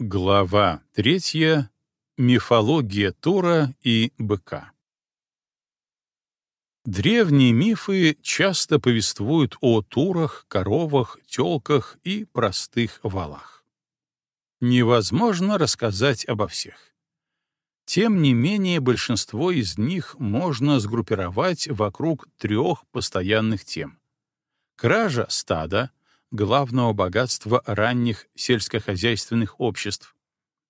Глава третья. Мифология Тура и быка. Древние мифы часто повествуют о турах, коровах, телках и простых валах. Невозможно рассказать обо всех. Тем не менее, большинство из них можно сгруппировать вокруг трех постоянных тем. Кража стада, главного богатства ранних сельскохозяйственных обществ,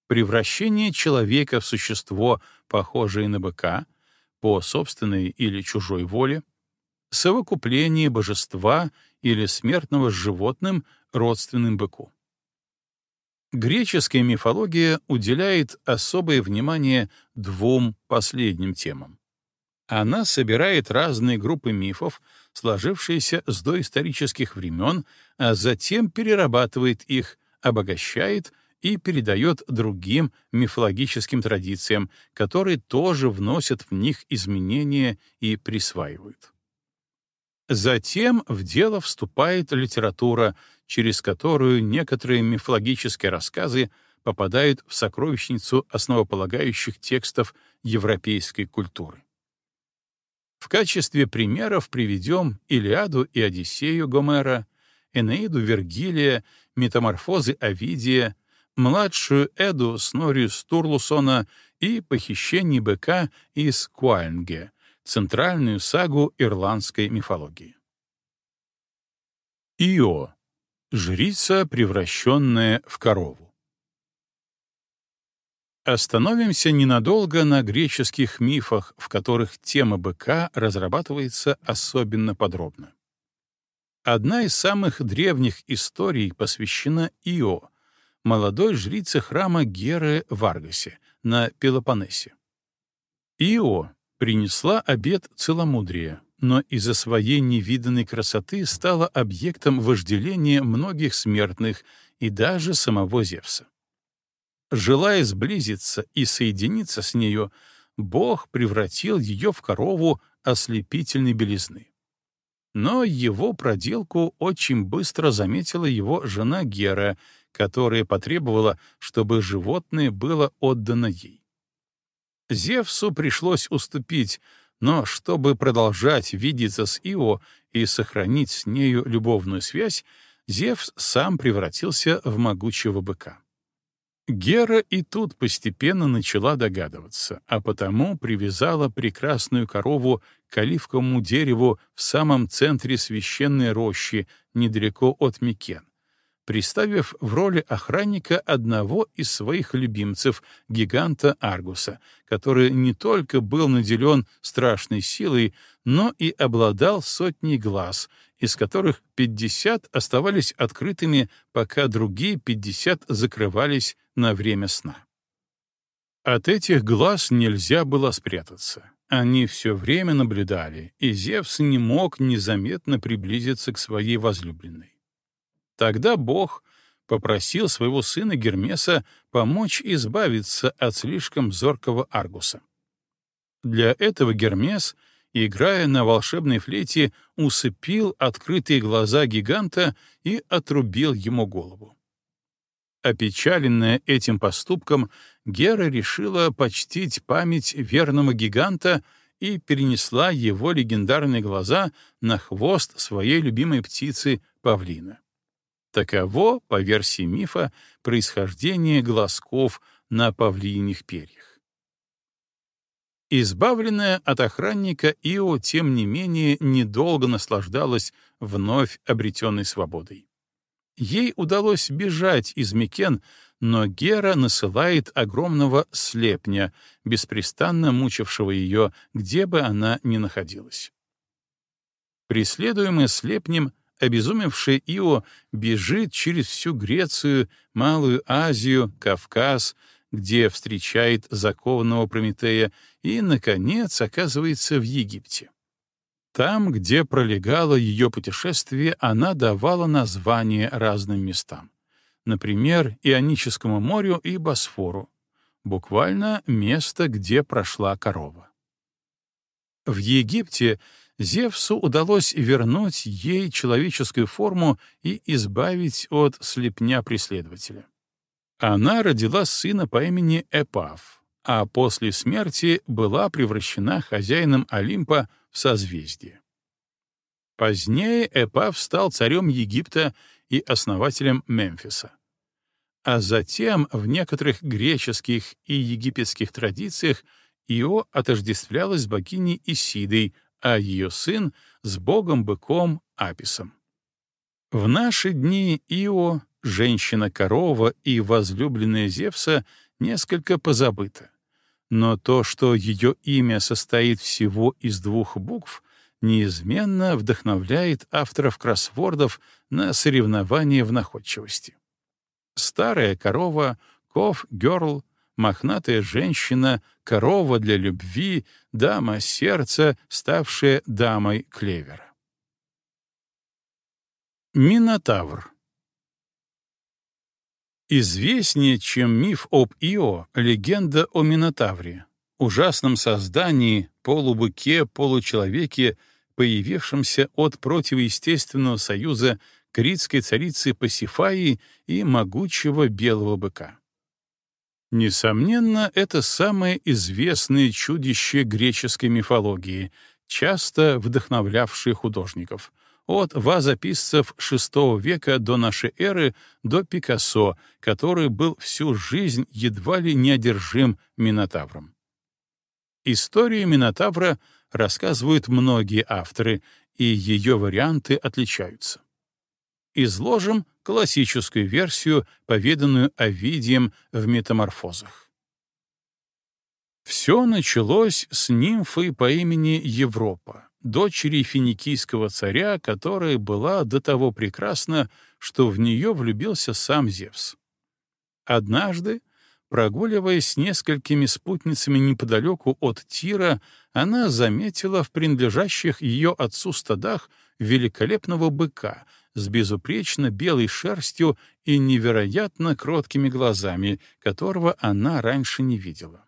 превращение человека в существо, похожее на быка, по собственной или чужой воле, совокупление божества или смертного с животным, родственным быку. Греческая мифология уделяет особое внимание двум последним темам. Она собирает разные группы мифов, сложившиеся с доисторических времен, а затем перерабатывает их, обогащает и передает другим мифологическим традициям, которые тоже вносят в них изменения и присваивают. Затем в дело вступает литература, через которую некоторые мифологические рассказы попадают в сокровищницу основополагающих текстов европейской культуры. В качестве примеров приведем Илиаду и Одиссею Гомера, Энеиду Вергилия, Метаморфозы Овидия, младшую Эду Снориус Турлусона и Похищение быка из Куальнге, центральную сагу ирландской мифологии. Ио — жрица, превращенная в корову. Остановимся ненадолго на греческих мифах, в которых тема быка разрабатывается особенно подробно. Одна из самых древних историй посвящена Ио, молодой жрице храма Геры в Аргасе на Пелопоннесе. Ио принесла обет целомудрия, но из-за своей невиданной красоты стала объектом вожделения многих смертных и даже самого Зевса. Желая сблизиться и соединиться с нею, Бог превратил ее в корову ослепительной белизны. Но его проделку очень быстро заметила его жена Гера, которая потребовала, чтобы животное было отдано ей. Зевсу пришлось уступить, но чтобы продолжать видеться с Ио и сохранить с нею любовную связь, Зевс сам превратился в могучего быка. Гера и тут постепенно начала догадываться, а потому привязала прекрасную корову к оливковому дереву в самом центре священной рощи, недалеко от Микен, приставив в роли охранника одного из своих любимцев, гиганта Аргуса, который не только был наделен страшной силой, но и обладал сотней глаз, из которых 50 оставались открытыми, пока другие 50 закрывались на время сна. От этих глаз нельзя было спрятаться. Они все время наблюдали, и Зевс не мог незаметно приблизиться к своей возлюбленной. Тогда Бог попросил своего сына Гермеса помочь избавиться от слишком зоркого Аргуса. Для этого Гермес, играя на волшебной флейте, усыпил открытые глаза гиганта и отрубил ему голову. Опечаленная этим поступком, Гера решила почтить память верного гиганта и перенесла его легендарные глаза на хвост своей любимой птицы — павлина. Таково, по версии мифа, происхождение глазков на павлиньих перьях. Избавленная от охранника, Ио, тем не менее, недолго наслаждалась вновь обретенной свободой. Ей удалось бежать из Микен, но Гера насылает огромного слепня, беспрестанно мучившего ее, где бы она ни находилась. Преследуемая слепнем, обезумевшая Ио бежит через всю Грецию, Малую Азию, Кавказ, где встречает закованного Прометея и, наконец, оказывается в Египте. Там, где пролегало ее путешествие, она давала названия разным местам. Например, Ионическому морю и Босфору. Буквально место, где прошла корова. В Египте Зевсу удалось вернуть ей человеческую форму и избавить от слепня преследователя. Она родила сына по имени Эпав, а после смерти была превращена хозяином Олимпа в созвездие. Позднее Эпав стал царем Египта и основателем Мемфиса. А затем в некоторых греческих и египетских традициях Ио отождествлялась с богиней Исидой, а ее сын — с богом-быком Аписом. В наши дни Ио, женщина-корова и возлюбленная Зевса, несколько позабыта. Но то, что ее имя состоит всего из двух букв, неизменно вдохновляет авторов кроссвордов на соревнования в находчивости. Старая корова, ков-герл, мохнатая женщина, корова для любви, дама сердца, ставшая дамой клевера. Минотавр Известнее, чем миф об Ио, легенда о Минотавре, ужасном создании, полубыке, получеловеке, появившемся от противоестественного союза критской царицы Пасифаи и могучего белого быка. Несомненно, это самое известное чудище греческой мифологии, часто вдохновлявшее художников, от вазописцев VI века до нашей эры до Пикассо, который был всю жизнь едва ли неодержим Минотавром. Историю Минотавра рассказывают многие авторы, и ее варианты отличаются. Изложим классическую версию, поведанную Овидием в «Метаморфозах». Все началось с нимфы по имени Европа, дочери финикийского царя, которая была до того прекрасна, что в нее влюбился сам Зевс. Однажды Прогуливаясь с несколькими спутницами неподалеку от Тира, она заметила в принадлежащих ее отцу стадах великолепного быка с безупречно белой шерстью и невероятно кроткими глазами, которого она раньше не видела.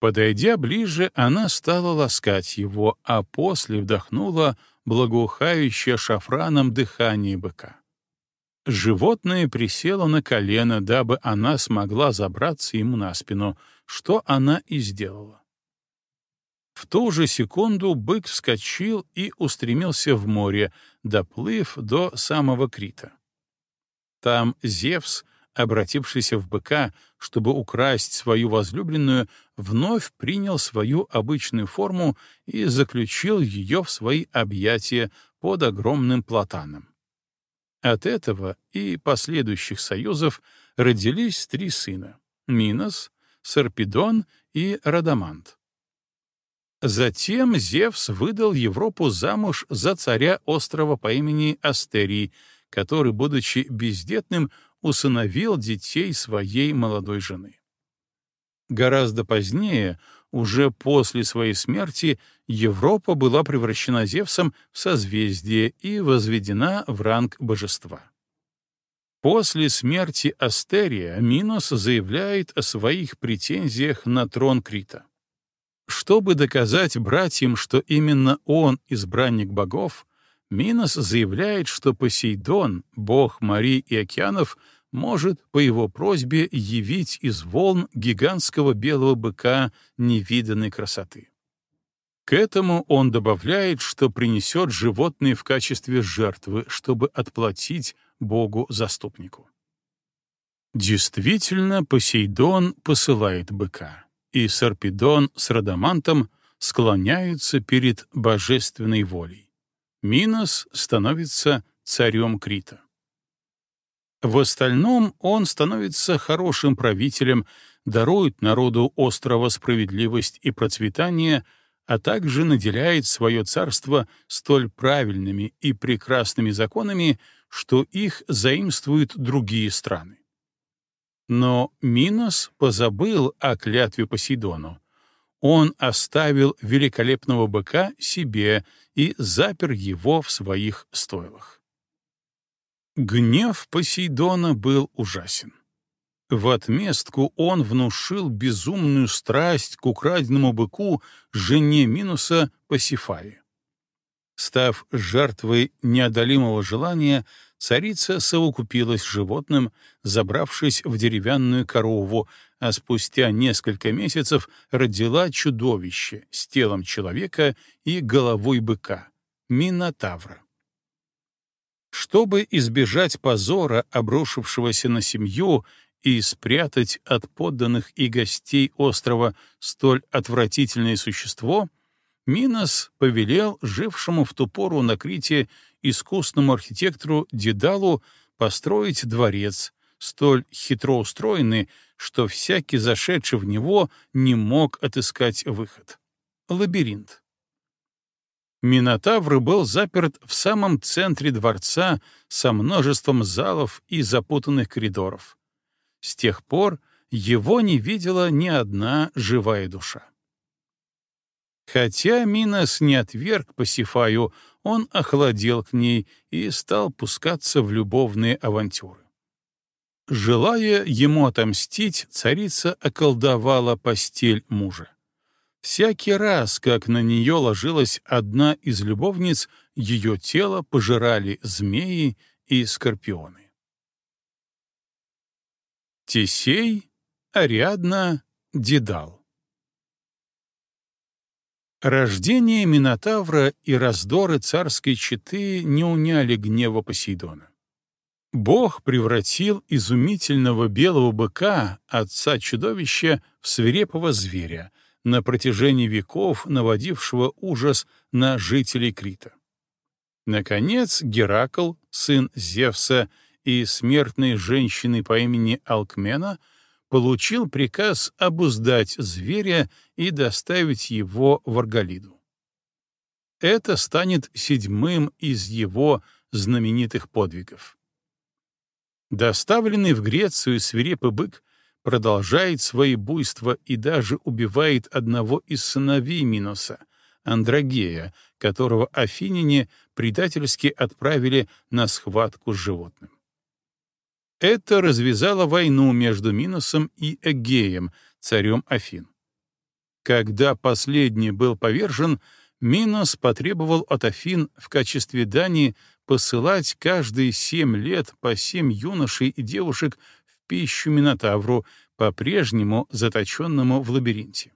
Подойдя ближе, она стала ласкать его, а после вдохнула благоухающее шафраном дыхание быка. Животное присело на колено, дабы она смогла забраться ему на спину, что она и сделала. В ту же секунду бык вскочил и устремился в море, доплыв до самого Крита. Там Зевс, обратившийся в быка, чтобы украсть свою возлюбленную, вновь принял свою обычную форму и заключил ее в свои объятия под огромным платаном. От этого и последующих союзов родились три сына — Минос, Сарпедон и Радамант. Затем Зевс выдал Европу замуж за царя острова по имени Астерий, который, будучи бездетным, усыновил детей своей молодой жены. Гораздо позднее уже после своей смерти Европа была превращена Зевсом в созвездие и возведена в ранг божества. После смерти Астерия Минос заявляет о своих претензиях на трон Крита. Чтобы доказать братьям, что именно он избранник богов, Минос заявляет, что Посейдон, бог морей и океанов, может по его просьбе явить из волн гигантского белого быка невиданной красоты. К этому он добавляет, что принесет животное в качестве жертвы, чтобы отплатить Богу-заступнику. Действительно, Посейдон посылает быка, и Сарпедон с Радамантом склоняются перед божественной волей. Минос становится царем Крита. В остальном он становится хорошим правителем, дарует народу острова справедливость и процветание, а также наделяет свое царство столь правильными и прекрасными законами, что их заимствуют другие страны. Но Минос позабыл о клятве Посейдону. Он оставил великолепного быка себе и запер его в своих стойлах. Гнев Посейдона был ужасен. В отместку он внушил безумную страсть к украденному быку жене Минуса Пасифае. Став жертвой неодолимого желания, царица совокупилась с животным, забравшись в деревянную корову, а спустя несколько месяцев родила чудовище с телом человека и головой быка — Минотавра. Чтобы избежать позора, обрушившегося на семью, и спрятать от подданных и гостей острова столь отвратительное существо, Минос повелел жившему в ту пору на Крите искусному архитектору Дедалу построить дворец, столь хитро устроенный, что всякий зашедший в него не мог отыскать выход. Лабиринт. Минотавр был заперт в самом центре дворца со множеством залов и запутанных коридоров. С тех пор его не видела ни одна живая душа. Хотя Минос не отверг Пасифаю, он охладел к ней и стал пускаться в любовные авантюры. Желая ему отомстить, царица околдовала постель мужа. Всякий раз, как на нее ложилась одна из любовниц, ее тело пожирали змеи и скорпионы. Тесей, Ариадна, Дедал Рождение Минотавра и раздоры царской четы не уняли гнева Посейдона. Бог превратил изумительного белого быка, отца чудовища, в свирепого зверя, на протяжении веков наводившего ужас на жителей Крита. Наконец Геракл, сын Зевса и смертной женщины по имени Алкмена, получил приказ обуздать зверя и доставить его в Арголиду. Это станет седьмым из его знаменитых подвигов. Доставленный в Грецию свирепый бык продолжает свои буйства и даже убивает одного из сыновей Миноса, Андрогея, которого афиняне предательски отправили на схватку с животным. Это развязало войну между Миносом и Эгеем, царем Афин. Когда последний был повержен, Минос потребовал от Афин в качестве дани посылать каждые семь лет по семь юношей и девушек пищу Минотавру, по-прежнему заточенному в лабиринте.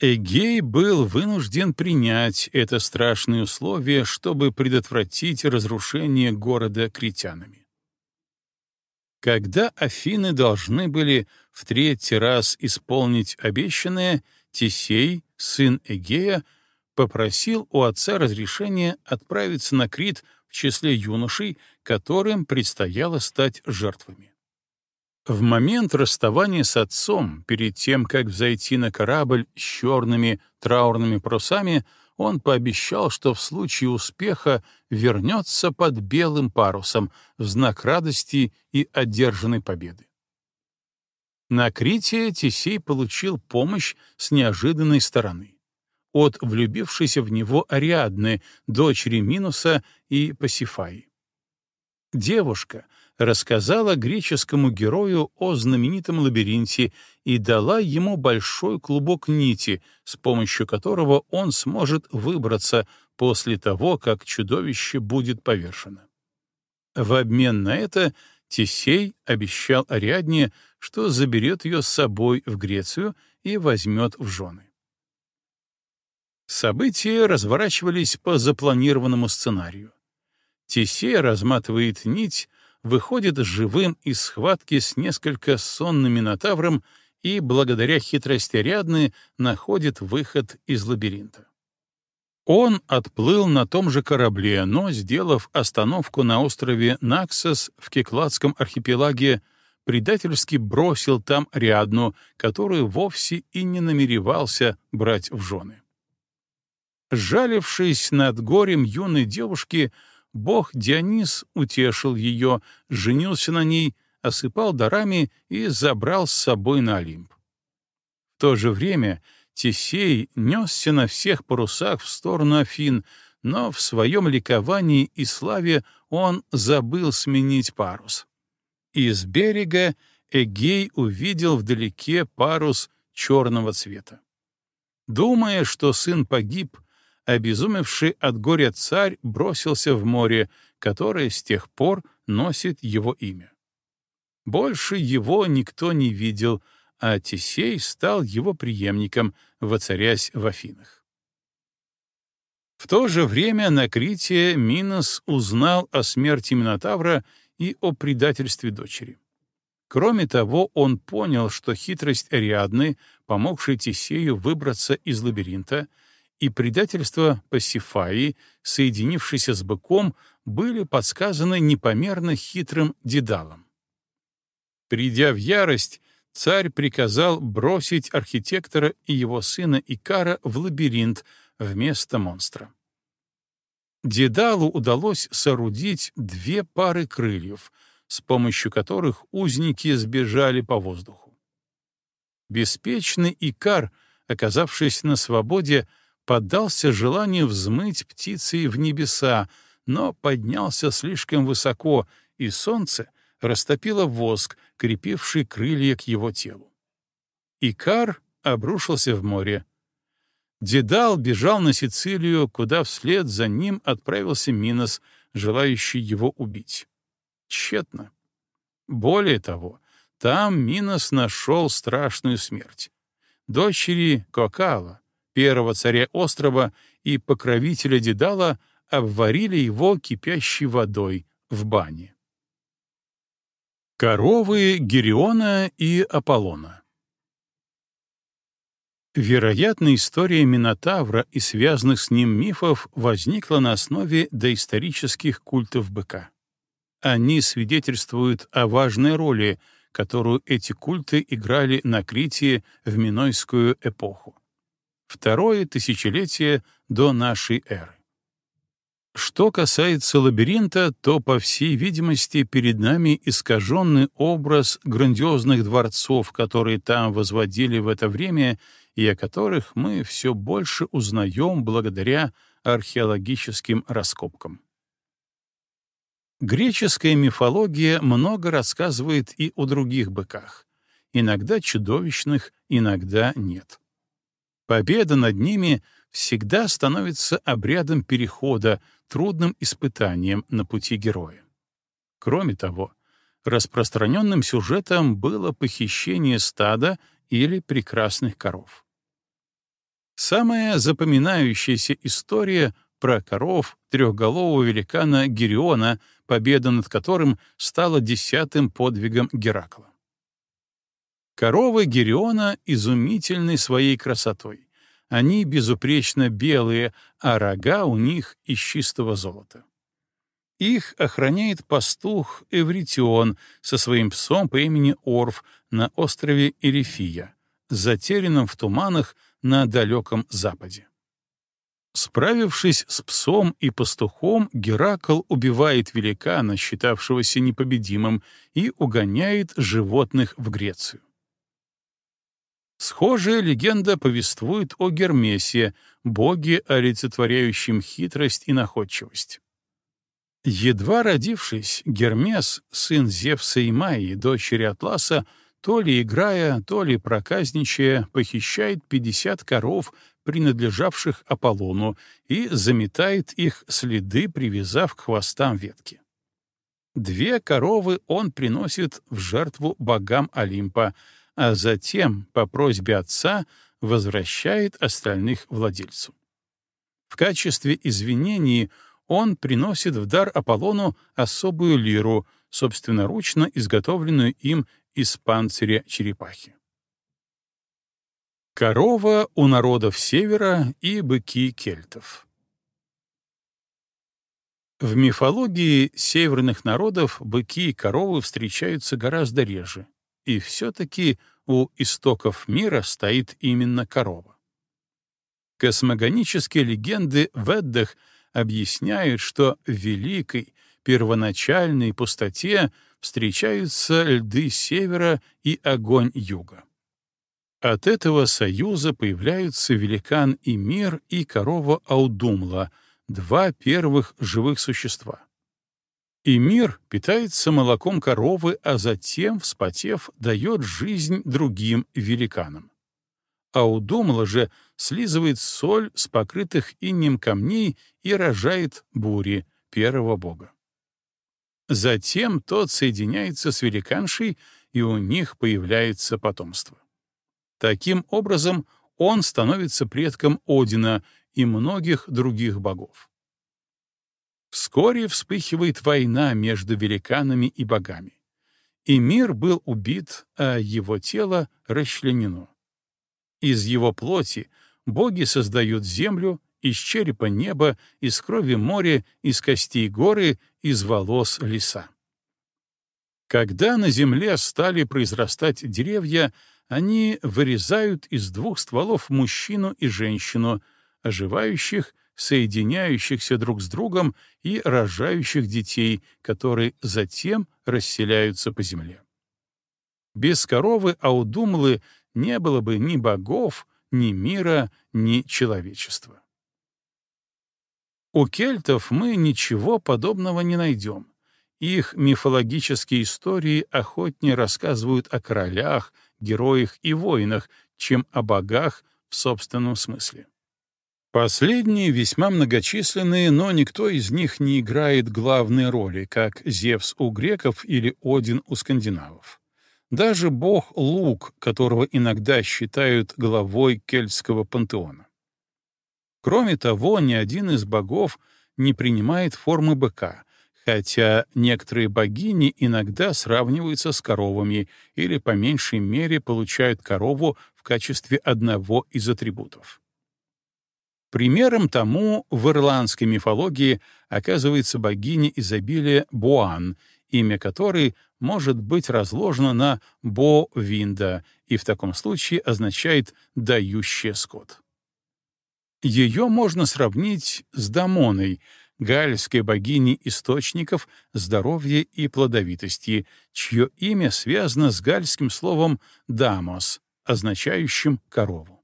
Эгей был вынужден принять это страшное условие, чтобы предотвратить разрушение города критянами. Когда Афины должны были в третий раз исполнить обещанное, Тесей, сын Эгея, попросил у отца разрешения отправиться на Крит в числе юношей, которым предстояло стать жертвами. В момент расставания с отцом, перед тем, как взойти на корабль с черными траурными парусами, он пообещал, что в случае успеха вернется под белым парусом в знак радости и одержанной победы. На Крите Тесей получил помощь с неожиданной стороны от влюбившейся в него Ариадны, дочери Минуса и Пасифаи. Девушка рассказала греческому герою о знаменитом лабиринте и дала ему большой клубок нити, с помощью которого он сможет выбраться после того, как чудовище будет повержено. В обмен на это Тесей обещал Ариадне, что заберет ее с собой в Грецию и возьмет в жены. События разворачивались по запланированному сценарию. Тесей разматывает нить, выходит живым из схватки с несколько сонным минотавром и, благодаря хитрости Рядны, находит выход из лабиринта. Он отплыл на том же корабле, но, сделав остановку на острове Наксос в Кекладском архипелаге, предательски бросил там Рядну, которую вовсе и не намеревался брать в жены. Жалившись над горем юной девушки, бог Дионис утешил ее, женился на ней, осыпал дарами и забрал с собой на Олимп. В то же время Тесей несся на всех парусах в сторону Афин, но в своем ликовании и славе он забыл сменить парус. Из берега Эгей увидел вдалеке парус черного цвета. Думая, что сын погиб, обезумевший от горя царь бросился в море, которое с тех пор носит его имя. Больше его никто не видел, а Тесей стал его преемником, воцарясь в Афинах. В то же время на Крите Минос узнал о смерти Минотавра и о предательстве дочери. Кроме того, он понял, что хитрость Ариадны, помогшей Тесею выбраться из лабиринта, и предательство Пасифаи, соединившейся с быком, были подсказаны непомерно хитрым Дедалом. Придя в ярость, царь приказал бросить архитектора и его сына Икара в лабиринт вместо монстра. Дедалу удалось соорудить две пары крыльев, с помощью которых узники сбежали по воздуху. Беспечный Икар, оказавшись на свободе, поддался желанию взмыть птицей в небеса, но поднялся слишком высоко, и солнце растопило воск, крепивший крылья к его телу. Икар обрушился в море. Дедал бежал на Сицилию, куда вслед за ним отправился Минос, желающий его убить. Тщетно. Более того, там Минос нашел страшную смерть. Дочери Кокала, первого царя острова и покровителя Дедала, обварили его кипящей водой в бане. Коровы Гериона и Аполлона Вероятно, история Минотавра и связанных с ним мифов возникла на основе доисторических культов быка. Они свидетельствуют о важной роли, которую эти культы играли на Крите в Минойскую эпоху второе тысячелетие до нашей эры. Что касается лабиринта, то, по всей видимости, перед нами искаженный образ грандиозных дворцов, которые там возводили в это время и о которых мы все больше узнаем благодаря археологическим раскопкам. Греческая мифология много рассказывает и о других быках, иногда чудовищных, иногда нет. Победа над ними всегда становится обрядом перехода, трудным испытанием на пути героя. Кроме того, распространенным сюжетом было похищение стада или прекрасных коров. Самая запоминающаяся история про коров трехголового великана Гериона, победа над которым стала десятым подвигом Геракла. Коровы Гериона изумительны своей красотой. Они безупречно белые, а рога у них из чистого золота. Их охраняет пастух Эвритион со своим псом по имени Орф на острове Эрифия, затерянном в туманах на далеком западе. Справившись с псом и пастухом, Геракл убивает великана, считавшегося непобедимым, и угоняет животных в Грецию. Схожая легенда повествует о Гермесе, боге, олицетворяющем хитрость и находчивость. Едва родившись, Гермес, сын Зевса и Майи, дочери Атласа, то ли играя, то ли проказничая, похищает 50 коров, принадлежавших Аполлону, и заметает их следы, привязав к хвостам ветки. Две коровы он приносит в жертву богам Олимпа, а затем, по просьбе отца, возвращает остальных владельцу. В качестве извинений он приносит в дар Аполлону особую лиру, собственноручно изготовленную им из панциря черепахи. Корова у народов Севера и быки кельтов. В мифологии северных народов быки и коровы встречаются гораздо реже, и все-таки у истоков мира стоит именно корова. Космогонические легенды в Эддах объясняют, что в великой, первоначальной пустоте встречаются льды севера и огонь юга. От этого союза появляются великан и мир и корова Аудумла, два первых живых существа. И мир питается молоком коровы, а затем, вспотев, дает жизнь другим великанам. а удумала же слизывает соль с покрытых инем камней и рожает бури, первого бога. Затем тот соединяется с великаншей, и у них появляется потомство. Таким образом, он становится предком Одина и многих других богов. Вскоре вспыхивает война между великанами и богами. И мир был убит, а его тело расчленено. Из его плоти боги создают землю, из черепа небо, из крови море, из костей горы, из волос леса. Когда на земле стали произрастать деревья, они вырезают из двух стволов мужчину и женщину, оживающих, соединяющихся друг с другом и рожающих детей, которые затем расселяются по земле. Без коровы Аудумлы не было бы ни богов, ни мира, ни человечества. У кельтов мы ничего подобного не найдем. Их мифологические истории охотнее рассказывают о королях, героях и воинах, чем о богах в собственном смысле. Последние весьма многочисленные, но никто из них не играет главной роли, как Зевс у греков или Один у скандинавов. Даже бог Лук, которого иногда считают главой кельтского пантеона. Кроме того, ни один из богов не принимает формы быка, хотя некоторые богини иногда сравниваются с коровами или по меньшей мере получают корову в качестве одного из атрибутов. Примером тому в ирландской мифологии оказывается богиня изобилия Буан, имя которой может быть разложено на Бо-Винда и в таком случае означает «дающая скот». Ее можно сравнить с Дамоной, гальской богиней источников, здоровья и плодовитости, чье имя связано с гальским словом «дамос», означающим «корову».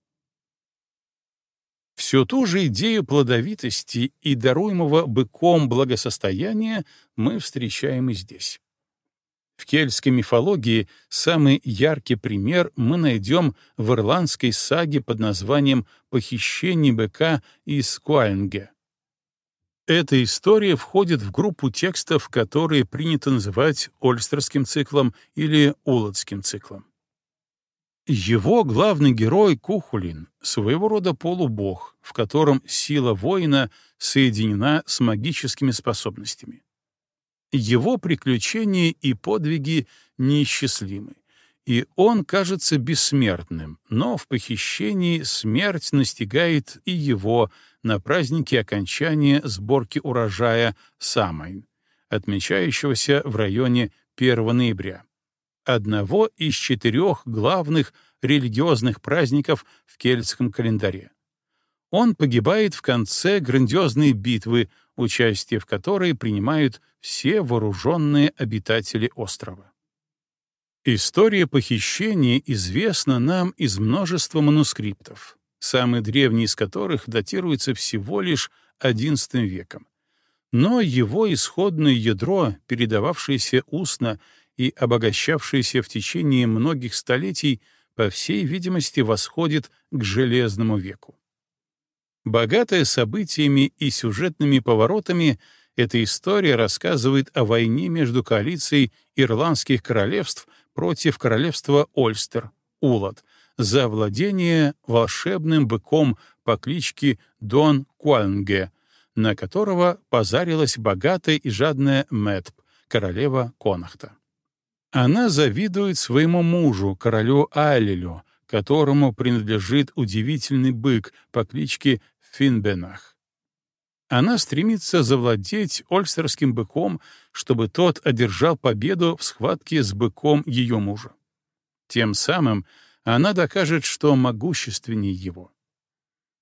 Всю ту же идею плодовитости и даруемого быком благосостояния мы встречаем и здесь. В кельтской мифологии самый яркий пример мы найдем в ирландской саге под названием «Похищение быка из Куальнге». Эта история входит в группу текстов, которые принято называть Ольстерским циклом или Улотским циклом. Его главный герой Кухулин — своего рода полубог, в котором сила воина соединена с магическими способностями. Его приключения и подвиги неисчислимы, и он кажется бессмертным, но в похищении смерть настигает и его на празднике окончания сборки урожая Самайн, отмечающегося в районе 1 ноября, одного из четырех главных религиозных праздников в кельтском календаре. Он погибает в конце грандиозной битвы, участие в которой принимают все вооруженные обитатели острова. История похищения известна нам из множества манускриптов, самый древний из которых датируется всего лишь XI веком. Но его исходное ядро, передававшееся устно и обогащавшееся в течение многих столетий, по всей видимости, восходит к Железному веку. Богатая событиями и сюжетными поворотами, эта история рассказывает о войне между коалицией ирландских королевств против королевства Ольстер, Улад, за владение волшебным быком по кличке Дон Куанге, на которого позарилась богатая и жадная Мэтп, королева Конахта. Она завидует своему мужу, королю Алилю, которому принадлежит удивительный бык по кличке Финбенах. Она стремится завладеть ольстерским быком, чтобы тот одержал победу в схватке с быком ее мужа. Тем самым она докажет, что могущественнее его.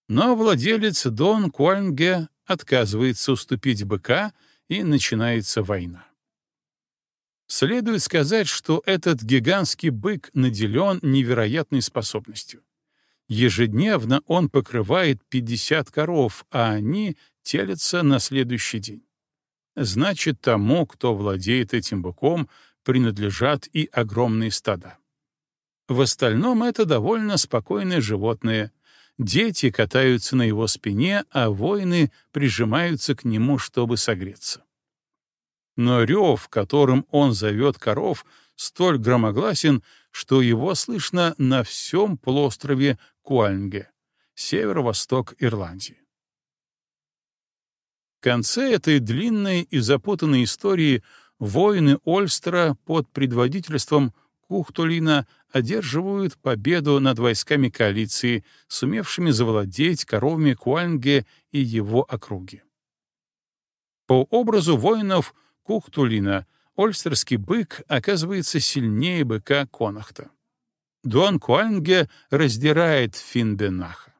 Но владелец Дон Куанге отказывается уступить быка, и начинается война. Следует сказать, что этот гигантский бык наделен невероятной способностью. Ежедневно он покрывает 50 коров, а они телятся на следующий день. Значит, тому, кто владеет этим быком, принадлежат и огромные стада. В остальном это довольно спокойное животное. Дети катаются на его спине, а воины прижимаются к нему, чтобы согреться. Но рев, которым он зовет коров, столь громогласен, что его слышно на всем полуострове Куальнге, северо-восток Ирландии. В конце этой длинной и запутанной истории воины Ольстера под предводительством Кухтулина одерживают победу над войсками коалиции, сумевшими завладеть коровами Куальнге и его округи. По образу воинов Кухтулина ольстерский бык оказывается сильнее быка Конахта. Дуан Куальнге раздирает Финбенаха.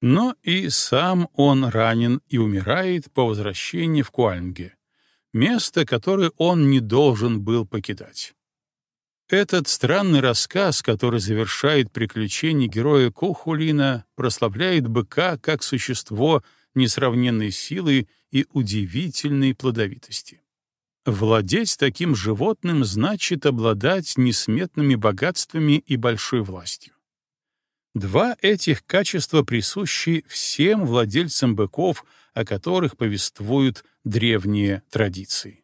Но и сам он ранен и умирает по возвращении в Куальнге, место, которое он не должен был покидать. Этот странный рассказ, который завершает приключения героя Кухулина, прославляет быка как существо несравненной силы и удивительной плодовитости. Владеть таким животным значит обладать несметными богатствами и большой властью. Два этих качества присущи всем владельцам быков, о которых повествуют древние традиции.